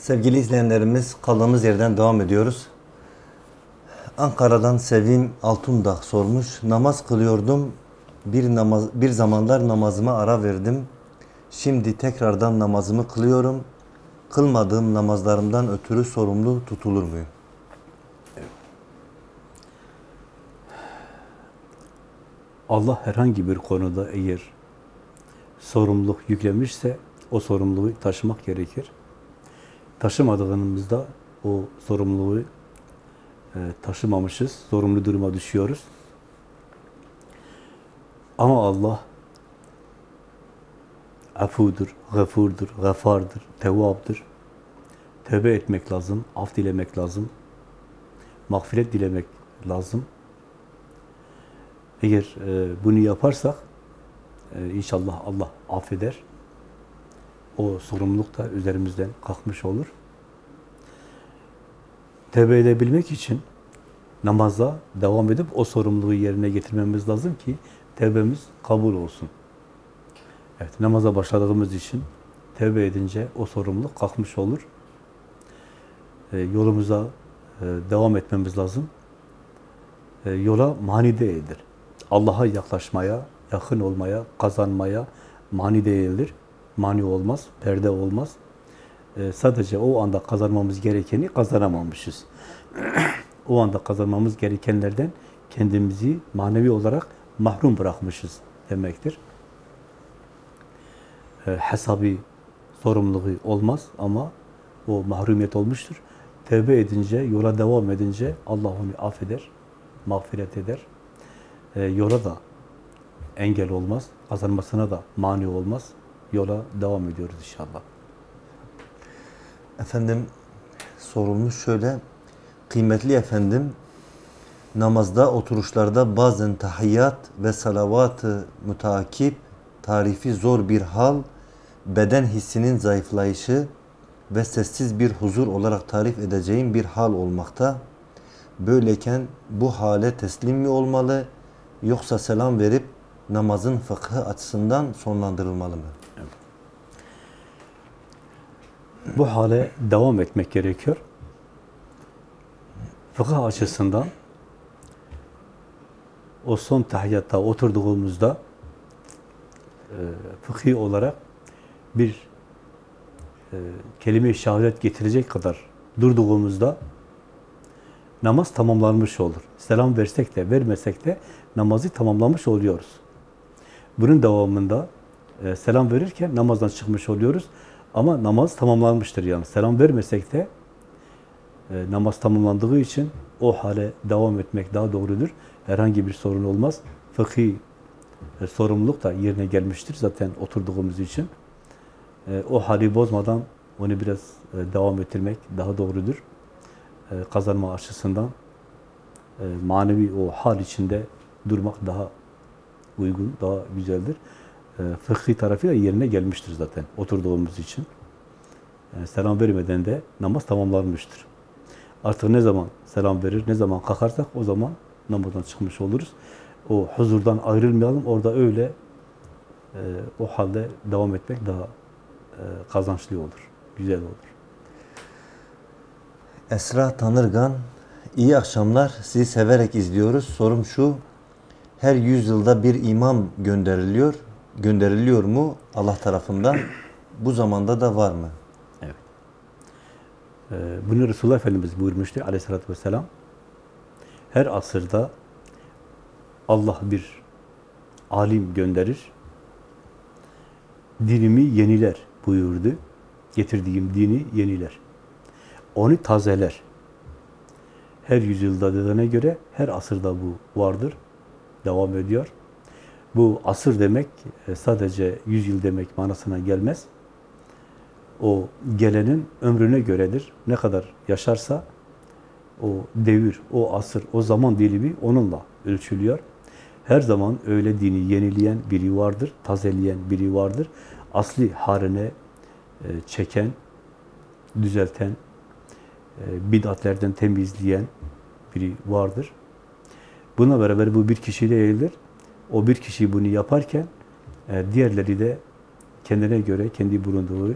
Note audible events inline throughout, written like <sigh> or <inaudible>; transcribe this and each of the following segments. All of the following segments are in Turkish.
Sevgili izleyenlerimiz kaldığımız yerden devam ediyoruz. Ankara'dan Sevim Altundağ sormuş. Namaz kılıyordum. Bir namaz bir zamanlar namazıma ara verdim. Şimdi tekrardan namazımı kılıyorum. Kılmadığım namazlarımdan ötürü sorumlu tutulur muyum? Allah herhangi bir konuda eğer sorumluluk yüklemişse o sorumluluğu taşımak gerekir. Taşımadığımızda o sorumluluğu e, taşımamışız, sorumlu duruma düşüyoruz. Ama Allah afudur, gafurdur, gafardır, tevvaptır. Tövbe etmek lazım, af dilemek lazım, mağfiret dilemek lazım. Eğer e, bunu yaparsak e, inşallah Allah affeder. O sorumluluk da üzerimizden kalkmış olur. Tevbe edebilmek için namaza devam edip o sorumluluğu yerine getirmemiz lazım ki tevbemiz kabul olsun. Evet, namaza başladığımız için tevbe edince o sorumluluk kalkmış olur. E, yolumuza e, devam etmemiz lazım. E, yola mani değildir. Allah'a yaklaşmaya, yakın olmaya, kazanmaya mani değildir. Mani olmaz, perde olmaz. Ee, sadece o anda kazanmamız gerekeni kazanamamışız. <clears throat> o anda kazanmamız gerekenlerden kendimizi manevi olarak mahrum bırakmışız demektir. Ee, hesabı, sorumluluğu olmaz ama o mahrumiyet olmuştur. Tevbe edince, yola devam edince Allah onu affeder, mağfiret eder e, yola da engel olmaz, kazanmasına da mani olmaz. Yola devam ediyoruz inşallah. Efendim sorulmuş şöyle. Kıymetli efendim namazda oturuşlarda bazen tahiyyat ve salavat-ı mutakip tarifi zor bir hal, beden hissinin zayıflayışı ve sessiz bir huzur olarak tarif edeceğim bir hal olmakta. Böyleyken bu hale teslim mi olmalı yoksa selam verip namazın fıkhı açısından sonlandırılmalı mı? Bu hale devam etmek gerekiyor. Fıkıh açısından o son tahiyyatta oturduğumuzda e, fıkhi olarak bir e, kelime-i şehadet getirecek kadar durduğumuzda namaz tamamlanmış olur. Selam versek de vermesek de namazı tamamlamış oluyoruz. Bunun devamında e, selam verirken namazdan çıkmış oluyoruz. Ama namaz tamamlanmıştır yani. Selam vermesek de e, namaz tamamlandığı için o hale devam etmek daha doğrudur. Herhangi bir sorun olmaz. Fıkhi e, sorumluluk da yerine gelmiştir zaten oturduğumuz için. E, o hali bozmadan onu biraz e, devam ettirmek daha doğrudur. E, kazanma açısından e, manevi o hal içinde durmak daha uygun, daha güzeldir. E, fıkhi tarafı da yerine gelmiştir zaten oturduğumuz için. E, selam vermeden de namaz tamamlanmıştır. Artık ne zaman selam verir, ne zaman kalkarsak o zaman namazdan çıkmış oluruz. O huzurdan ayrılmayalım, orada öyle e, o halde devam etmek daha e, kazançlı olur, güzel olur. Esra Tanırgan, iyi akşamlar. Sizi severek izliyoruz. Sorum şu, her yüzyılda bir imam gönderiliyor. Gönderiliyor mu Allah tarafından? Bu zamanda da var mı? Evet. Ee, bunu Resulullah Efendimiz buyurmuştu aleyhissalatü vesselam. Her asırda Allah bir alim gönderir. Dinimi yeniler buyurdu. Getirdiğim dini yeniler. Onu tazeler. Her yüzyılda dediğine göre her asırda bu vardır. Devam ediyor. Bu asır demek e, sadece yüzyıl demek manasına gelmez. O gelenin ömrüne göredir. Ne kadar yaşarsa o devir, o asır, o zaman dilimi onunla ölçülüyor. Her zaman öyle dini yenileyen biri vardır, tazeleyen biri vardır. Asli haline e, çeken, düzelten, e, bid'atlerden temizleyen biri vardır. Buna beraber bu bir kişi değildir. O bir kişi bunu yaparken e, diğerleri de kendine göre, kendi bulunduğu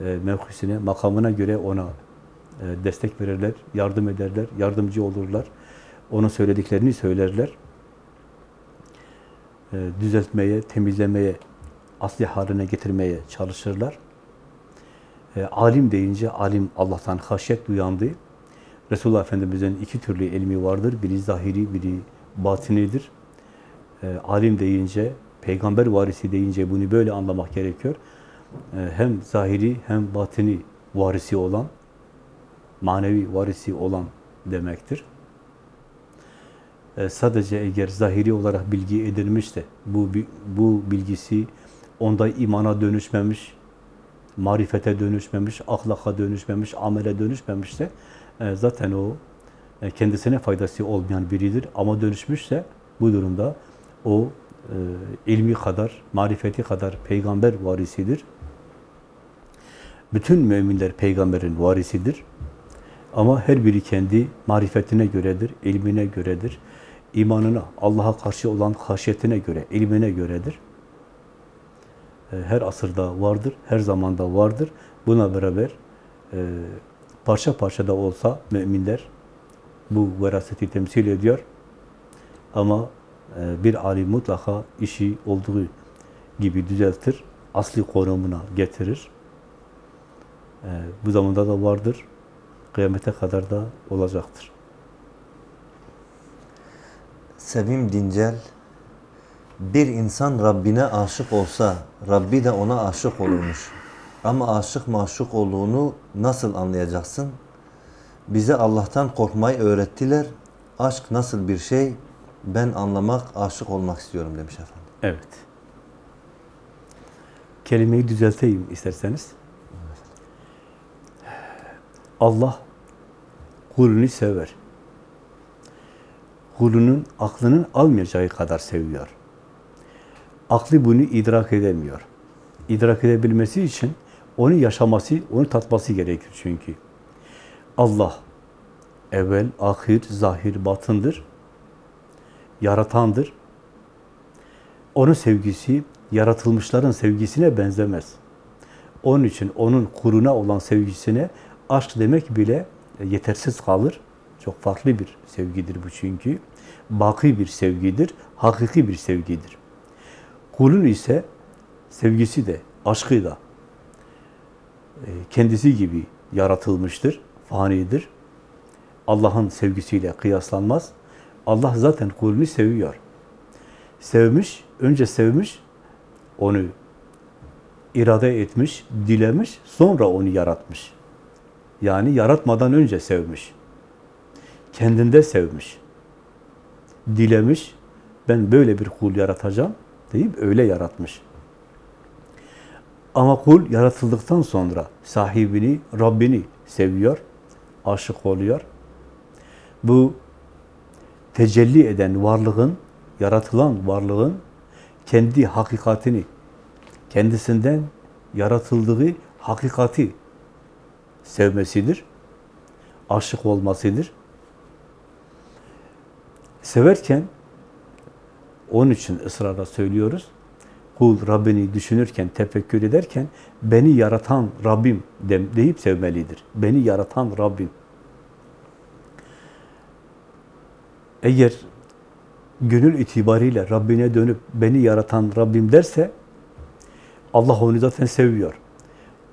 e, mevkisine, makamına göre ona e, destek verirler, yardım ederler, yardımcı olurlar. Onun söylediklerini söylerler. E, düzeltmeye, temizlemeye, asli haline getirmeye çalışırlar. E, alim deyince, alim Allah'tan haşyet duyandı. Resulullah Efendimiz'in iki türlü ilmi vardır. Biri zahiri, biri batinidir. E, alim deyince, peygamber varisi deyince bunu böyle anlamak gerekiyor. E, hem zahiri hem batini varisi olan, manevi varisi olan demektir. E, sadece eğer zahiri olarak bilgi edilmişse, bu, bu bilgisi onda imana dönüşmemiş, marifete dönüşmemiş, ahlaka dönüşmemiş, amele dönüşmemişse e, zaten o e, kendisine faydası olmayan biridir. Ama dönüşmüşse bu durumda o e, ilmi kadar, marifeti kadar peygamber varisidir. Bütün müminler peygamberin varisidir. Ama her biri kendi marifetine göredir, ilmine göredir. imanına, Allah'a karşı olan haşyetine göre, ilmine göredir. E, Her asırda vardır, her zamanda vardır. Buna beraber e, parça parça da olsa müminler bu veraseti temsil ediyor. Ama bir alim mutlaka işi olduğu gibi düzeltir, asli konumuna getirir. E, Bu zamanda da vardır, kıyamete kadar da olacaktır. Sevim Dincel bir insan Rabbine aşık olsa Rabbi de ona aşık olurmuş. Ama aşık maşuk olduğunu nasıl anlayacaksın? Bize Allah'tan korkmayı öğrettiler. Aşk nasıl bir şey? Ben anlamak, aşık olmak istiyorum demiş efendim. Evet. Kelimeyi düzelteyim isterseniz. Allah kulünü sever. Kulünün aklının almayacağı kadar seviyor. Aklı bunu idrak edemiyor. İdrak edebilmesi için onu yaşaması, onu tatması gerekir çünkü. Allah evvel, ahir, zahir, batındır. Yaratandır. Onun sevgisi yaratılmışların sevgisine benzemez. Onun için onun kuruna olan sevgisine aşk demek bile yetersiz kalır. Çok farklı bir sevgidir bu çünkü. Baki bir sevgidir, hakiki bir sevgidir. Kulun ise sevgisi de, aşkı da e, kendisi gibi yaratılmıştır, fanidir. Allah'ın sevgisiyle kıyaslanmaz. Allah zaten kulünü seviyor. Sevmiş, önce sevmiş, onu irade etmiş, dilemiş, sonra onu yaratmış. Yani yaratmadan önce sevmiş. Kendinde sevmiş. Dilemiş, ben böyle bir kul yaratacağım deyip öyle yaratmış. Ama kul yaratıldıktan sonra sahibini, Rabbini seviyor, aşık oluyor. Bu tecelli eden varlığın, yaratılan varlığın kendi hakikatini, kendisinden yaratıldığı hakikati sevmesidir. Aşık olmasıdır. Severken onun için ısrarla söylüyoruz. Kul Rabbini düşünürken, tefekkür ederken beni yaratan Rabbim deyip sevmelidir. Beni yaratan Rabbim. Eğer gönül itibariyle Rabbine dönüp beni yaratan Rabbim derse Allah onu zaten seviyor.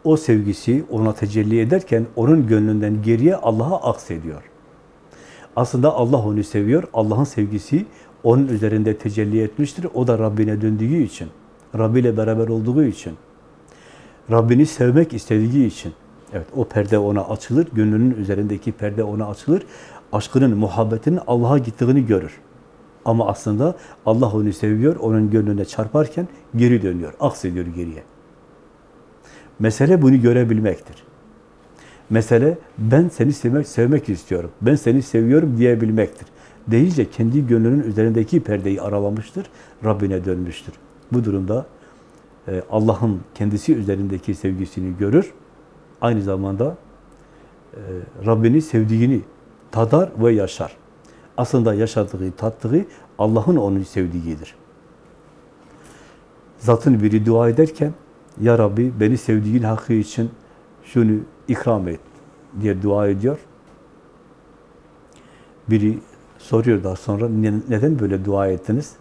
O sevgisi ona tecelli ederken onun gönlünden geriye Allah'a aksediyor. Aslında Allah onu seviyor. Allah'ın sevgisi onun üzerinde tecelli etmiştir. O da Rabbine döndüğü için, Rabbi ile beraber olduğu için, Rabbini sevmek istediği için. Evet, o perde ona açılır, gönlünün üzerindeki perde ona açılır. Aşkının, muhabbetinin Allah'a gittiğini görür. Ama aslında Allah onu seviyor, onun gönlüne çarparken geri dönüyor, aksediyor geriye. Mesele bunu görebilmektir. Mesele ben seni sevmek, sevmek istiyorum, ben seni seviyorum diyebilmektir. Deyince kendi gönlünün üzerindeki perdeyi aralamıştır, Rabbine dönmüştür. Bu durumda e, Allah'ın kendisi üzerindeki sevgisini görür, aynı zamanda e, Rabbini sevdiğini tadar ve yaşar. Aslında yaşadığı, tattığı Allah'ın onu sevdiğidir. Zatın biri dua ederken, Ya Rabbi beni sevdiğin hakkı için şunu ikram et diye dua ediyor. Biri soruyor daha sonra "Ne- neden böyle dua ettiniz?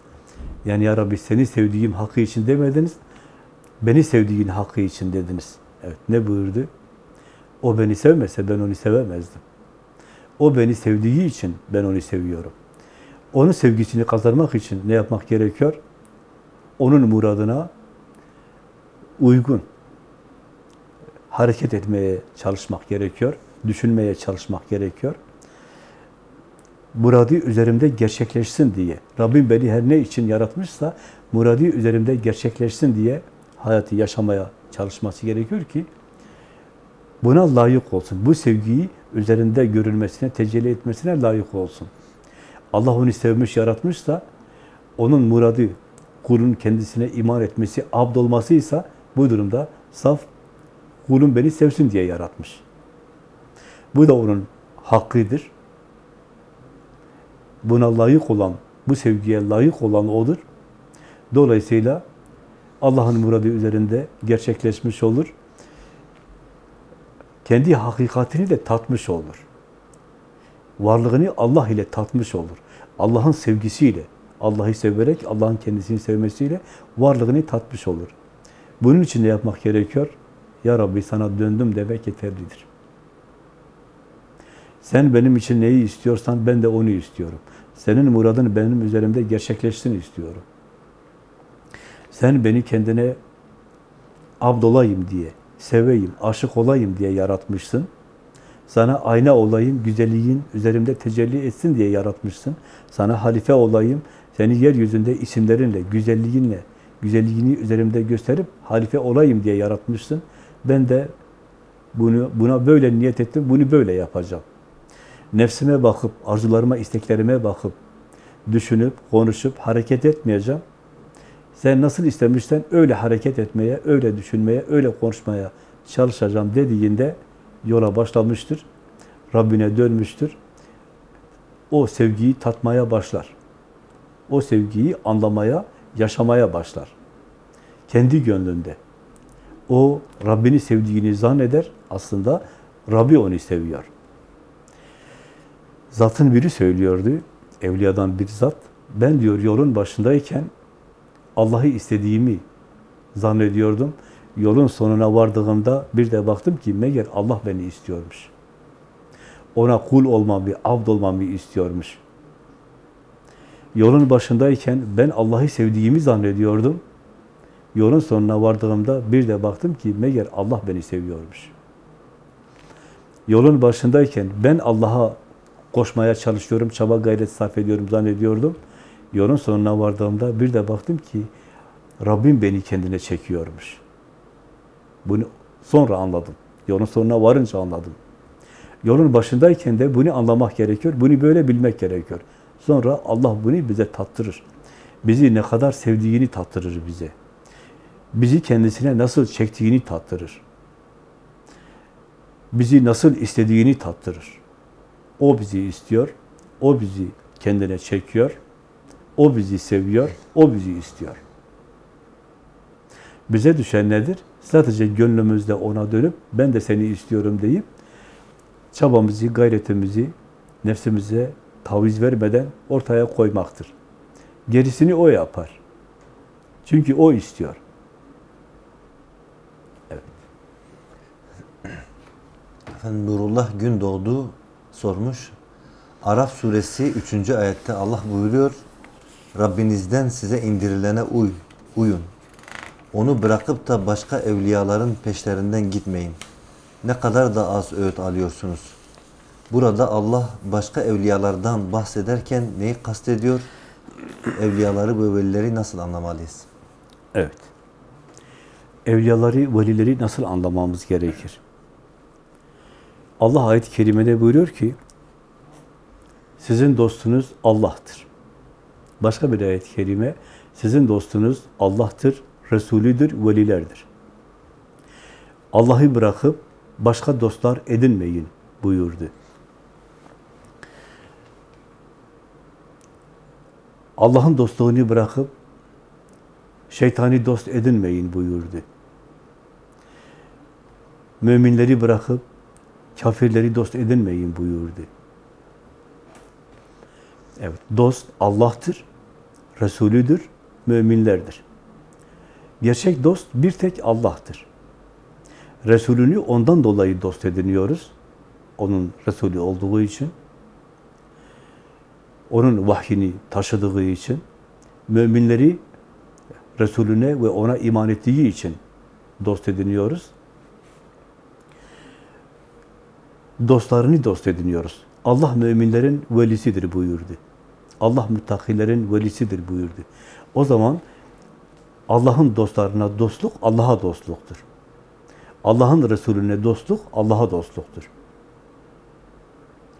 Yani ya Rabbi seni sevdiğim hakkı için demediniz, beni sevdiğin hakkı için dediniz. Evet ne buyurdu? O beni sevmese ben onu sevemezdim. O beni sevdiği için ben onu seviyorum. Onun sevgisini kazanmak için ne yapmak gerekiyor? Onun muradına uygun hareket etmeye çalışmak gerekiyor. Düşünmeye çalışmak gerekiyor. Muradı üzerimde gerçekleşsin diye. Rabbim beni her ne için yaratmışsa muradı üzerimde gerçekleşsin diye hayatı yaşamaya çalışması gerekiyor ki buna layık olsun. Bu sevgiyi üzerinde görülmesine, tecelli etmesine layık olsun. Allah onu sevmiş, yaratmışsa onun muradı kulun kendisine iman etmesi, abd olmasıysa bu durumda saf kulum beni sevsin diye yaratmış. Bu da onun hakkıdır. Buna layık olan, bu sevgiye layık olan odur. Dolayısıyla Allah'ın muradı üzerinde gerçekleşmiş olur. Kendi hakikatini de tatmış olur. Varlığını Allah ile tatmış olur. Allah'ın sevgisiyle, Allah'ı severek, Allah'ın kendisini sevmesiyle varlığını tatmış olur. Bunun için ne yapmak gerekiyor? Ya Rabbi sana döndüm demek yeterlidir. Sen benim için neyi istiyorsan ben de onu istiyorum. Senin muradın benim üzerimde gerçekleşsin istiyorum. Sen beni kendine abdolayım diye, seveyim, aşık olayım diye yaratmışsın. Sana ayna olayım, güzelliğin üzerimde tecelli etsin diye yaratmışsın. Sana halife olayım, seni yeryüzünde isimlerinle, güzelliğinle, güzelliğini üzerimde gösterip halife olayım diye yaratmışsın. Ben de bunu buna böyle niyet ettim, bunu böyle yapacağım. Nefsime bakıp, arzularıma, isteklerime bakıp, düşünüp, konuşup, hareket etmeyeceğim. Sen nasıl istemişsen öyle hareket etmeye, öyle düşünmeye, öyle konuşmaya çalışacağım dediğinde yola başlamıştır. Rabbine dönmüştür. O sevgiyi tatmaya başlar. O sevgiyi anlamaya, yaşamaya başlar. Kendi gönlünde. O Rabbini sevdiğini zanneder. Aslında Rabbi onu seviyor. Zatın biri söylüyordu, evliyadan bir zat. Ben diyor yolun başındayken Allah'ı istediğimi zannediyordum. Yolun sonuna vardığımda bir de baktım ki meğer Allah beni istiyormuş. Ona kul olmamı, abd olmamı istiyormuş. Yolun başındayken ben Allah'ı sevdiğimi zannediyordum. Yolun sonuna vardığımda bir de baktım ki meğer Allah beni seviyormuş. Yolun başındayken ben Allah'a koşmaya çalışıyorum, çaba gayret sarf ediyorum zannediyordum. Yolun sonuna vardığımda bir de baktım ki Rabbim beni kendine çekiyormuş. Bunu sonra anladım. Yolun sonuna varınca anladım. Yolun başındayken de bunu anlamak gerekiyor. Bunu böyle bilmek gerekiyor. Sonra Allah bunu bize tattırır. Bizi ne kadar sevdiğini tattırır bize. Bizi kendisine nasıl çektiğini tattırır. Bizi nasıl istediğini tattırır. O bizi istiyor, o bizi kendine çekiyor, o bizi seviyor, o bizi istiyor. Bize düşen nedir? Sadece gönlümüzde ona dönüp ben de seni istiyorum deyip çabamızı, gayretimizi nefsimize taviz vermeden ortaya koymaktır. Gerisini o yapar. Çünkü o istiyor. Efendim Nurullah Gündoğdu sormuş. Araf suresi 3. ayette Allah buyuruyor. Rabbinizden size indirilene uy, uyun. Onu bırakıp da başka evliyaların peşlerinden gitmeyin. Ne kadar da az öğüt alıyorsunuz. Burada Allah başka evliyalardan bahsederken neyi kastediyor? Evliyaları ve velileri nasıl anlamalıyız? Evet. Evliyaları, velileri nasıl anlamamız gerekir? Allah ayet-i kerimede buyuruyor ki, sizin dostunuz Allah'tır. Başka bir ayet-i kerime, sizin dostunuz Allah'tır, Resulüdür, velilerdir. Allah'ı bırakıp başka dostlar edinmeyin buyurdu. Allah'ın dostluğunu bırakıp şeytani dost edinmeyin buyurdu. müminleri bırakıp kafirleri dost edinmeyin buyurdu. Evet, dost Allah'tır, Resulüdür, müminlerdir. Gerçek dost bir tek Allah'tır. Resulünü ondan dolayı dost ediniyoruz. Onun Resulü olduğu için. Onun vahyini taşıdığı için. Müminleri Resulüne ve ona iman ettiği için dost ediniyoruz. Dostlarını dost ediniyoruz. Allah müminlerin velisidir buyurdu. Allah müttakilerin velisidir buyurdu. O zaman Allah'ın dostlarına dostluk Allah'a dostluktur. Allah'ın Resulüne dostluk Allah'a dostluktur.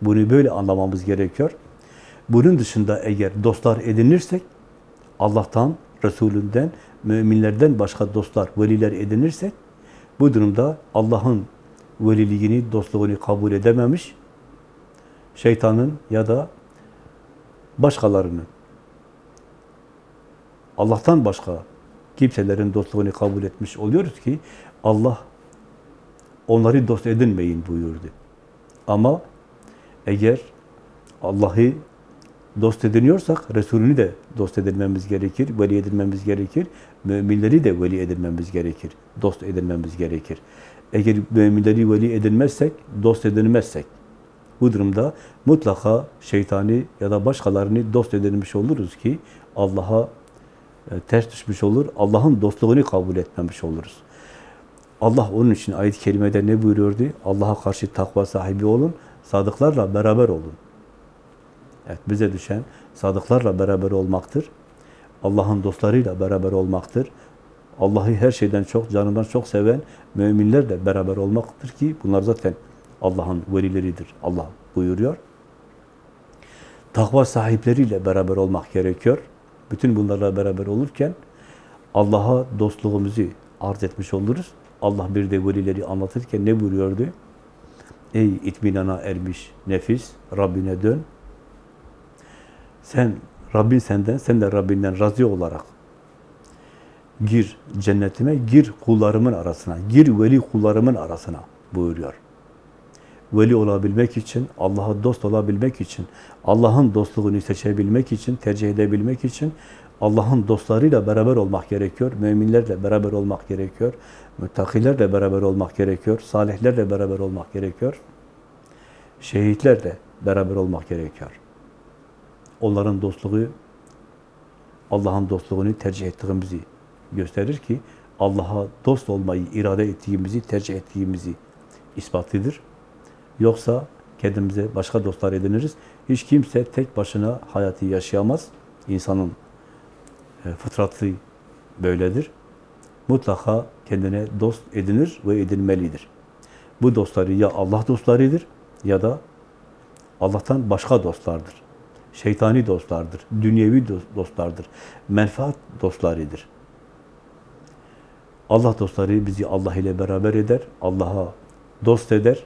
Bunu böyle anlamamız gerekiyor. Bunun dışında eğer dostlar edinirsek Allah'tan, Resulünden, müminlerden başka dostlar, veliler edinirsek bu durumda Allah'ın veliliğini, dostluğunu kabul edememiş, şeytanın ya da başkalarının Allah'tan başka kimselerin dostluğunu kabul etmiş oluyoruz ki Allah onları dost edinmeyin buyurdu. Ama eğer Allah'ı dost ediniyorsak Resulünü de dost edinmemiz gerekir, veli edinmemiz gerekir. Müminleri de veli edinmemiz gerekir, dost edinmemiz gerekir. Eğer müminleri veli edinmezsek, dost edinmezsek bu durumda mutlaka şeytani ya da başkalarını dost edinmiş oluruz ki Allah'a e, ters düşmüş olur. Allah'ın dostluğunu kabul etmemiş oluruz. Allah onun için ayet-i kerimede ne buyuruyordu? Allah'a karşı takva sahibi olun, sadıklarla beraber olun. Evet, bize düşen sadıklarla beraber olmaktır. Allah'ın dostlarıyla beraber olmaktır. Allah'ı her şeyden çok, canından çok seven müminlerle beraber olmaktır ki bunlar zaten Allah'ın velileridir. Allah buyuruyor. Takva sahipleriyle beraber olmak gerekiyor. Bütün bunlarla beraber olurken Allah'a dostluğumuzu arz etmiş oluruz. Allah bir de velileri anlatırken ne buyuruyordu? Ey itminana ermiş nefis, Rabbine dön. Sen, Rabbin senden, sen de Rabbinden razı olarak gir cennetime, gir kullarımın arasına, gir veli kullarımın arasına buyuruyor. Veli olabilmek için, Allah'a dost olabilmek için, Allah'ın dostluğunu seçebilmek için, tercih edebilmek için Allah'ın dostlarıyla beraber olmak gerekiyor, müminlerle beraber olmak gerekiyor, müttakilerle beraber olmak gerekiyor, salihlerle beraber olmak gerekiyor, şehitlerle beraber olmak gerekiyor. Onların dostluğu, Allah'ın dostluğunu tercih ettiğimizi gösterir ki, Allah'a dost olmayı irade ettiğimizi, tercih ettiğimizi ispatlıdır. Yoksa kendimize başka dostlar ediniriz. Hiç kimse tek başına hayatı yaşayamaz. İnsanın e, fıtratı böyledir. Mutlaka kendine dost edinir ve edinmelidir. Bu dostları ya Allah dostlarıdır ya da Allah'tan başka dostlardır. Şeytani dostlardır, dünyevi dostlardır, menfaat dostlarıdır. Allah dostları bizi Allah ile beraber eder, Allah'a dost eder.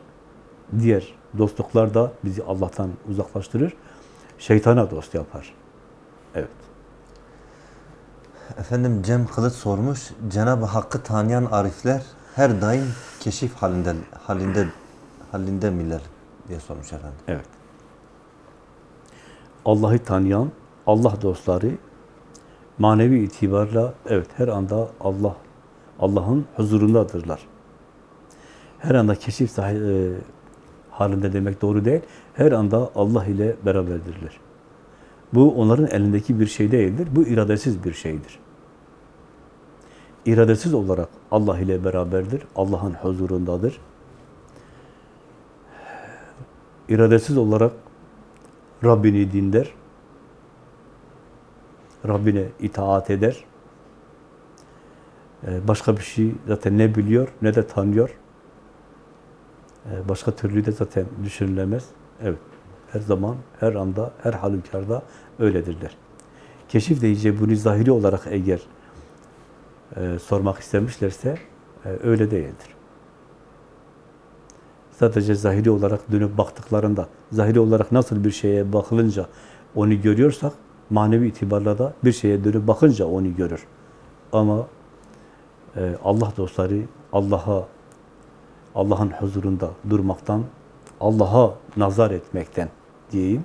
Diğer dostluklar da bizi Allah'tan uzaklaştırır, şeytana dost yapar. Evet. Efendim Cem Kılıç sormuş. Cenab-ı Hakk'ı tanıyan arifler her daim keşif halinde halinde halinde miler diye sormuş efendim. Evet. Allah'ı tanıyan, Allah dostları manevi itibarla evet her anda Allah Allah'ın huzurundadırlar. Her anda keşif sahi, e, halinde demek doğru değil. Her anda Allah ile beraberdirler. Bu onların elindeki bir şey değildir. Bu iradesiz bir şeydir. İradesiz olarak Allah ile beraberdir. Allah'ın huzurundadır. İradesiz olarak Rabbini dinler. Rabbine itaat eder. Ee, başka bir şey zaten ne biliyor ne de tanıyor. Ee, başka türlü de zaten düşünülemez. Evet. Her zaman, her anda, her halükarda öyledirler. Keşif deyince bunu zahiri olarak eğer e, sormak istemişlerse e, öyle değildir. Sadece zahiri olarak dönüp baktıklarında, zahiri olarak nasıl bir şeye bakılınca onu görüyorsak, manevi itibarla da bir şeye dönüp bakınca onu görür. Ama e, Allah dostları, Allah'a Allah'ın huzurunda durmaktan, Allah'a nazar etmekten diyeyim.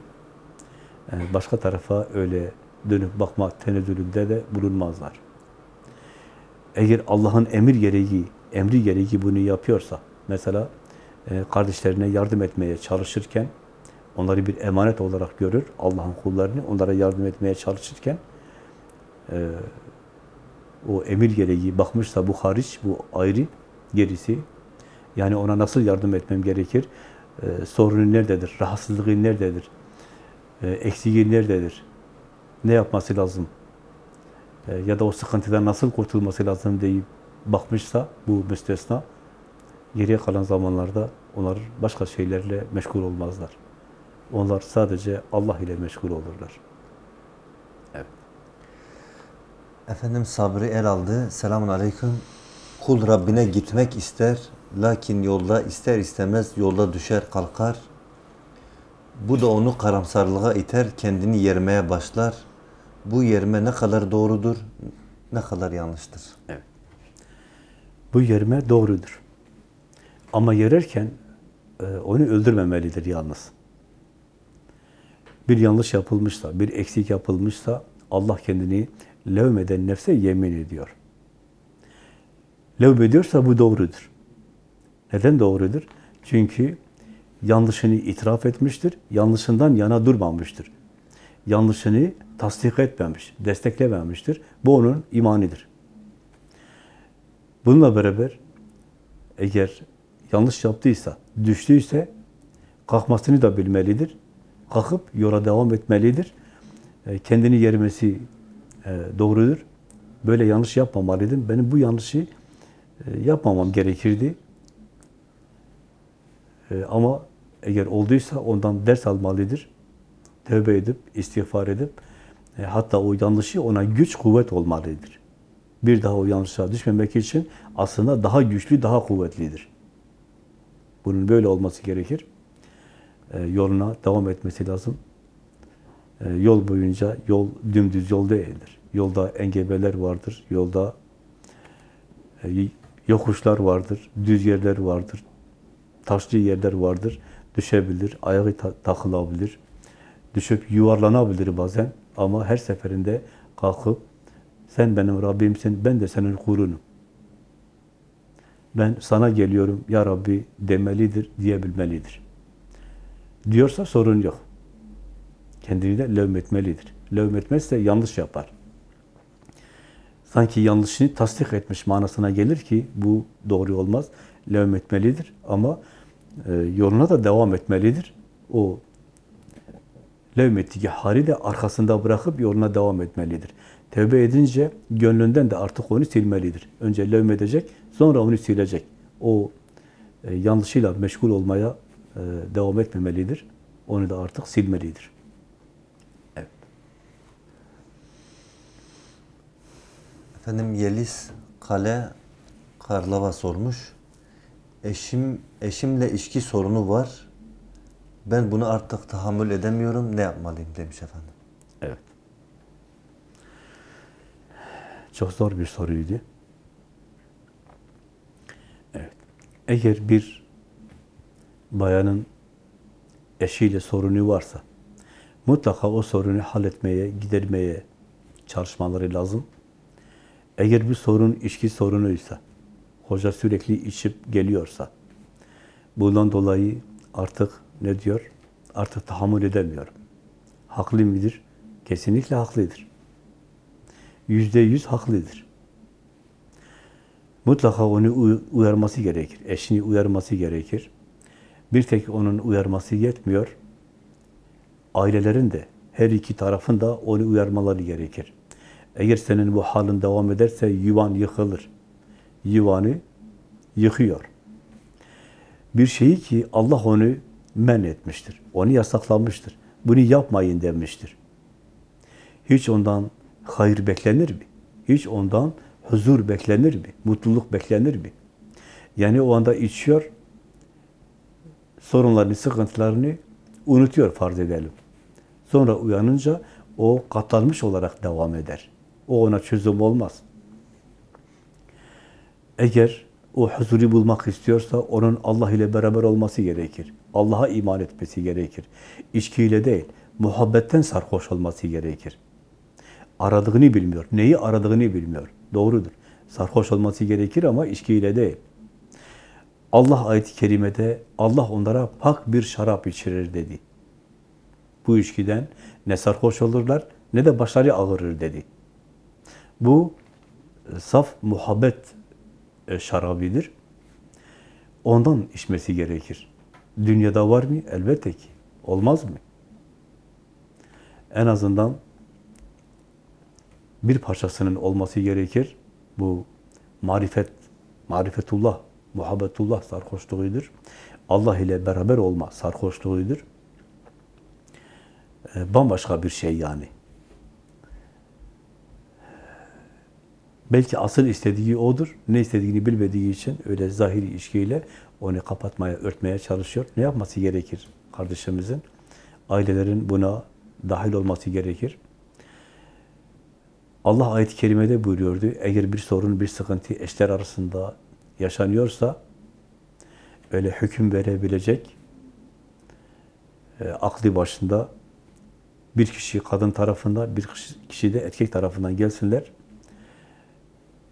E, başka tarafa öyle dönüp bakma tenezzülünde de bulunmazlar. Eğer Allah'ın emir gereği, emri gereği bunu yapıyorsa, mesela e, kardeşlerine yardım etmeye çalışırken, onları bir emanet olarak görür, Allah'ın kullarını onlara yardım etmeye çalışırken, e, o emir gereği bakmışsa bu hariç, bu ayrı, gerisi, yani ona nasıl yardım etmem gerekir, e, sorunu nerededir, rahatsızlığı nerededir, e, eksiği nerededir, ne yapması lazım, e, ya da o sıkıntıdan nasıl kurtulması lazım deyip bakmışsa bu müstesna, geriye kalan zamanlarda onlar başka şeylerle meşgul olmazlar. Onlar sadece Allah ile meşgul olurlar. Efendim sabrı el aldı. Selamun aleyküm. Kul Rabbine gitmek ister. Lakin yolda ister istemez yolda düşer kalkar. Bu da onu karamsarlığa iter. Kendini yermeye başlar. Bu yerme ne kadar doğrudur, ne kadar yanlıştır. Bu yerme doğrudur. Ama yererken e, onu öldürmemelidir yalnız. Bir yanlış yapılmışsa, bir eksik yapılmışsa Allah kendini levmeden nefse yemin ediyor. Levmediyorsa bu doğrudur. Neden doğrudur? Çünkü yanlışını itiraf etmiştir, yanlışından yana durmamıştır. Yanlışını tasdik etmemiş, desteklememiştir. Bu onun imanidir. Bununla beraber eğer yanlış yaptıysa, düştüyse kalkmasını da bilmelidir. Kalkıp yola devam etmelidir. E, Kendini yermesi e, doğrudur. Böyle yanlış yapmamalıydım. Benim bu yanlışı e, yapmamam gerekirdi. E, Ama eğer olduysa ondan ders almalıdır. Tövbe edip, istiğfar edip e, hatta o yanlışı ona güç, kuvvet olmalıdır. Bir daha o yanlışa düşmemek için aslında daha güçlü, daha kuvvetlidir. Bunun böyle olması gerekir. E, yoluna devam etmesi lazım. E, yol boyunca yol dümdüz yol değildir. Yolda engebeler vardır. Yolda e, yokuşlar vardır. Düz yerler vardır. Taşlı yerler vardır. Düşebilir, ayağı ta- takılabilir. Düşüp yuvarlanabilir bazen. Ama her seferinde kalkıp sen benim Rabbimsin, ben de senin kulunum. Ben sana geliyorum ya Rabbi demelidir, diyebilmelidir. Diyorsa sorun yok. Kendini de levmetmelidir. Levmetmezse yanlış yapar. Sanki yanlışını tasdik etmiş manasına gelir ki bu doğru olmaz. Levmetmelidir ama yoluna da devam etmelidir. O levmettiği hali de arkasında bırakıp yoluna devam etmelidir. Tevbe edince gönlünden de artık onu silmelidir. Önce levmedecek, sonra onu silecek. O e, yanlışıyla meşgul olmaya e, devam etmemelidir. Onu da artık silmelidir. Evet. Efendim Yeliz Kale Karlava sormuş. Eşim eşimle ilişki sorunu var. Ben bunu artık tahammül edemiyorum. Ne yapmalıyım demiş efendim. Evet. Çok zor bir soruydu. Evet. Eğer bir bayanın eşiyle sorunu varsa mutlaka o sorunu halletmeye, gidermeye çalışmaları lazım. Eğer bir sorun içki sorunuysa, hoca sürekli içip geliyorsa, bundan dolayı artık ne diyor? Artık tahammül edemiyorum. Haklı mıdır? Kesinlikle haklıdır. Yüzde yüz haklıdır. Mutlaka onu uy- uyarması gerekir. Eşini uyarması gerekir. Bir tek onun uyarması yetmiyor. Ailelerin de her iki tarafın da onu uyarmaları gerekir. Eğer senin bu halin devam ederse yuvan yıkılır. Yuvanı yıkıyor. Bir şeyi ki Allah onu men etmiştir. Onu yasaklamıştır. Bunu yapmayın demiştir. Hiç ondan hayır beklenir mi? Hiç ondan huzur beklenir mi? Mutluluk beklenir mi? Yani o anda içiyor, sorunlarını, sıkıntılarını unutuyor farz edelim. Sonra uyanınca o katlanmış olarak devam eder. O ona çözüm olmaz. Eğer o huzuru bulmak istiyorsa onun Allah ile beraber olması gerekir. Allah'a iman etmesi gerekir. İçkiyle değil, muhabbetten sarhoş olması gerekir. Aradığını bilmiyor. Neyi aradığını bilmiyor. Doğrudur. Sarhoş olması gerekir ama içkiyle değil. Allah ayet-i kerimede Allah onlara pak bir şarap içirir dedi. Bu içkiden ne sarhoş olurlar ne de başları ağrır dedi. Bu saf muhabbet şarabidir. Ondan içmesi gerekir. Dünyada var mı? Elbette ki. Olmaz mı? En azından bir parçasının olması gerekir. Bu marifet, marifetullah, muhabbetullah sarhoşluğudur. Allah ile beraber olma sarhoşluğudur. E, bambaşka bir şey yani. Belki asıl istediği odur. Ne istediğini bilmediği için öyle zahiri ilişkiyle onu kapatmaya, örtmeye çalışıyor. Ne yapması gerekir kardeşimizin? Ailelerin buna dahil olması gerekir. Allah ayet-i kerimede buyuruyordu. Eğer bir sorun, bir sıkıntı eşler arasında yaşanıyorsa öyle hüküm verebilecek e, aklı başında bir kişi kadın tarafından, bir kişi de erkek tarafından gelsinler.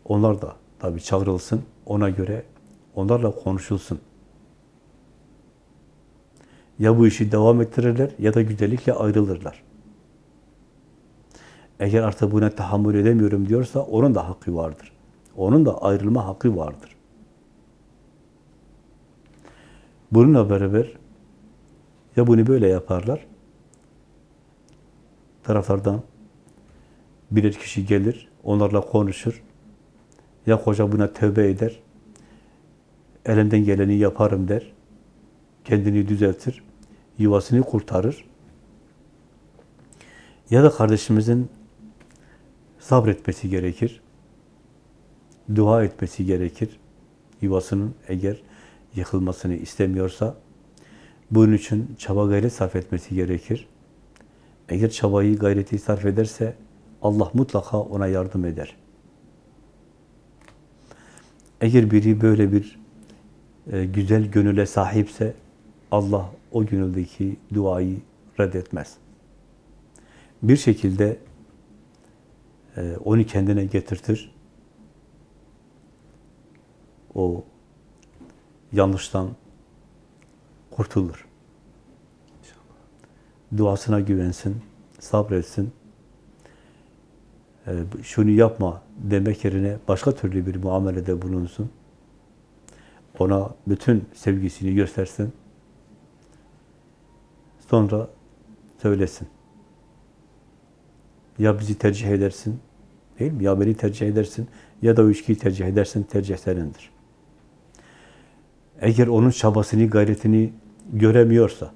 Onlar da tabii çağrılsın. Ona göre onlarla konuşulsun. Ya bu işi devam ettirirler ya da güzellikle ayrılırlar. Eğer artık buna tahammül edemiyorum diyorsa onun da hakkı vardır. Onun da ayrılma hakkı vardır. Bununla beraber ya bunu böyle yaparlar, taraflardan birer kişi gelir, onlarla konuşur, ya koca buna tövbe eder, elimden geleni yaparım der, kendini düzeltir, yuvasını kurtarır. Ya da kardeşimizin sabretmesi gerekir, dua etmesi gerekir. Yuvasının eğer yıkılmasını istemiyorsa, bunun için çaba gayret sarf etmesi gerekir. Eğer çabayı, gayreti sarf ederse, Allah mutlaka ona yardım eder. Eğer biri böyle bir e, güzel gönüle sahipse Allah o gönüldeki duayı reddetmez. Bir şekilde e, onu kendine getirtir. O yanlıştan kurtulur. Duasına güvensin, sabretsin. E, şunu yapma demek yerine başka türlü bir muamelede bulunsun. Ona bütün sevgisini göstersin. Sonra söylesin. Ya bizi tercih edersin, değil mi? Ya beni tercih edersin, ya da o ilişkiyi tercih edersin, tercih senindir. Eğer onun çabasını, gayretini göremiyorsa,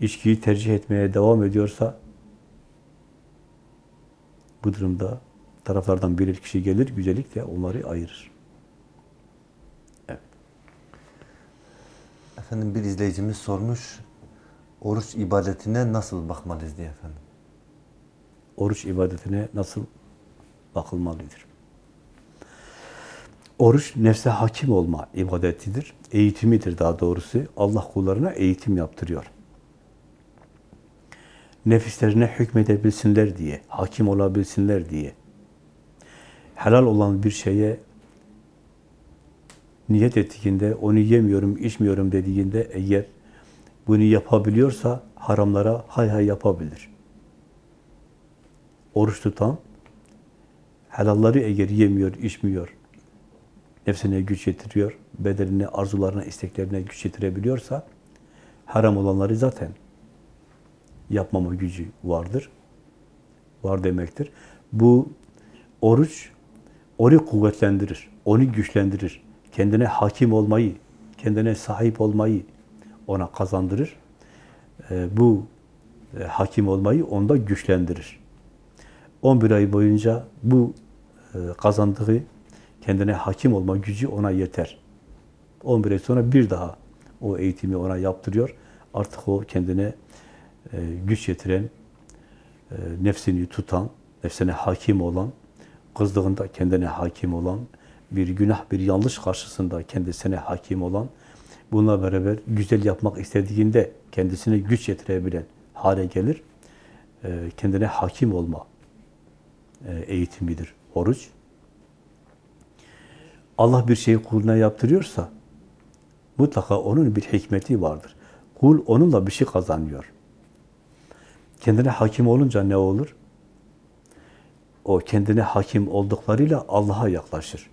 ilişkiyi tercih etmeye devam ediyorsa, bu durumda taraflardan birer kişi gelir, güzellikle onları ayırır. Evet. Efendim bir izleyicimiz sormuş, oruç ibadetine nasıl bakmalıyız diye efendim. Oruç ibadetine nasıl bakılmalıdır? Oruç nefse hakim olma ibadetidir. Eğitimidir daha doğrusu. Allah kullarına eğitim yaptırıyor. Nefislerine hükmedebilsinler diye, hakim olabilsinler diye. Helal olan bir şeye niyet ettiğinde, onu yemiyorum, içmiyorum dediğinde eğer bunu yapabiliyorsa haramlara hay hay yapabilir. Oruç tutan, helalları eğer yemiyor, içmiyor, nefsine güç yetiriyor, bedenine, arzularına, isteklerine güç yetirebiliyorsa, haram olanları zaten yapmama gücü vardır. Var demektir. Bu oruç onu kuvvetlendirir, onu güçlendirir. Kendine hakim olmayı, kendine sahip olmayı ona kazandırır. Bu e, hakim olmayı onda güçlendirir. 11 ay boyunca bu e, kazandığı kendine hakim olma gücü ona yeter. 11 ay sonra bir daha o eğitimi ona yaptırıyor. Artık o kendine güç yetiren, e, nefsini tutan, nefsine hakim olan, kızdığında kendine hakim olan, bir günah, bir yanlış karşısında kendisine hakim olan, bununla beraber güzel yapmak istediğinde kendisine güç yetirebilen hale gelir. Ee, kendine hakim olma e, eğitimidir oruç. Allah bir şeyi kuluna yaptırıyorsa mutlaka onun bir hikmeti vardır. Kul onunla bir şey kazanıyor. Kendine hakim olunca ne olur? O kendine hakim olduklarıyla Allah'a yaklaşır.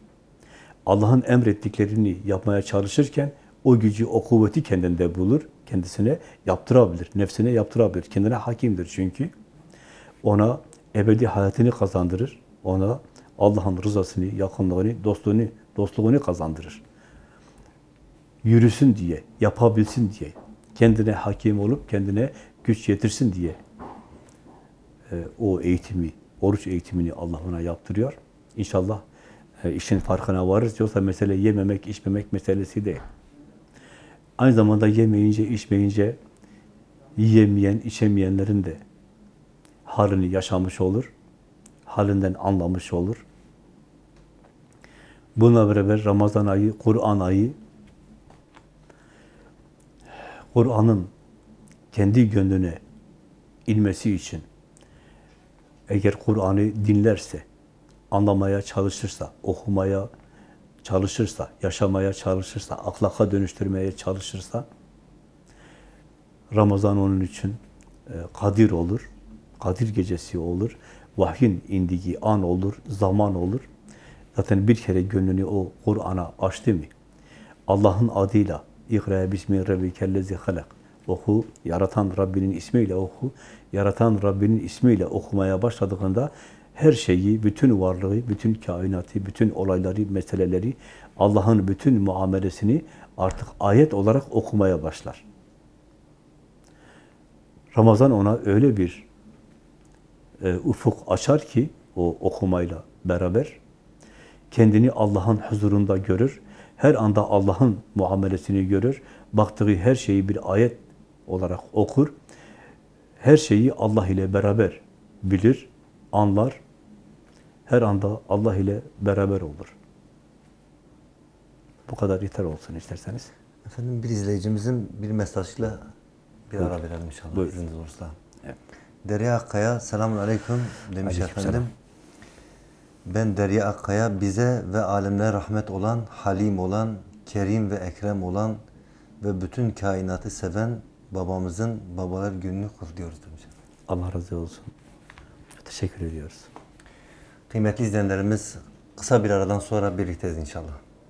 Allah'ın emrettiklerini yapmaya çalışırken o gücü, o kuvveti kendinde bulur. Kendisine yaptırabilir, nefsine yaptırabilir. Kendine hakimdir çünkü. Ona ebedi hayatını kazandırır. Ona Allah'ın rızasını, yakınlığını, dostluğunu, dostluğunu kazandırır. Yürüsün diye, yapabilsin diye, kendine hakim olup kendine güç yetirsin diye o eğitimi, oruç eğitimini Allah ona yaptırıyor. İnşallah e, işin farkına varırız. Yoksa mesele yememek, içmemek meselesi değil. Aynı zamanda yemeyince, içmeyince yiyemeyen, içemeyenlerin de halini yaşamış olur. Halinden anlamış olur. Bununla beraber Ramazan ayı, Kur'an ayı, Kur'an'ın kendi gönlüne inmesi için eğer Kur'an'ı dinlerse, anlamaya çalışırsa, okumaya çalışırsa, yaşamaya çalışırsa, ahlaka dönüştürmeye çalışırsa Ramazan onun için e, kadir olur, kadir gecesi olur, vahyin indiği an olur, zaman olur. Zaten bir kere gönlünü o Kur'an'a açtı mı? Allah'ın adıyla İkra bismi rabbikellezi halak. Oku, yaratan Rabbinin ismiyle oku. Yaratan Rabbinin ismiyle okumaya başladığında her şeyi, bütün varlığı, bütün kainatı, bütün olayları, meseleleri, Allah'ın bütün muamelesini artık ayet olarak okumaya başlar. Ramazan ona öyle bir e, ufuk açar ki o okumayla beraber kendini Allah'ın huzurunda görür. Her anda Allah'ın muamelesini görür. Baktığı her şeyi bir ayet olarak okur. Her şeyi Allah ile beraber bilir, anlar. Her anda Allah ile beraber olur. Bu kadar yeter olsun isterseniz. Efendim bir izleyicimizin bir mesajıyla bir Buyurun. ara verelim inşallah Buyurun. izniniz olursa. Evet. Derya Akkaya selamun aleyküm demiş Aleykümselam. efendim. Ben Derya Akkaya bize ve alemlere rahmet olan, halim olan, kerim ve ekrem olan ve bütün kainatı seven babamızın babalar gününü kutluyoruz demiş. Allah razı olsun. Teşekkür ediyoruz. Kıymetli izleyenlerimiz kısa bir aradan sonra birlikteyiz inşallah.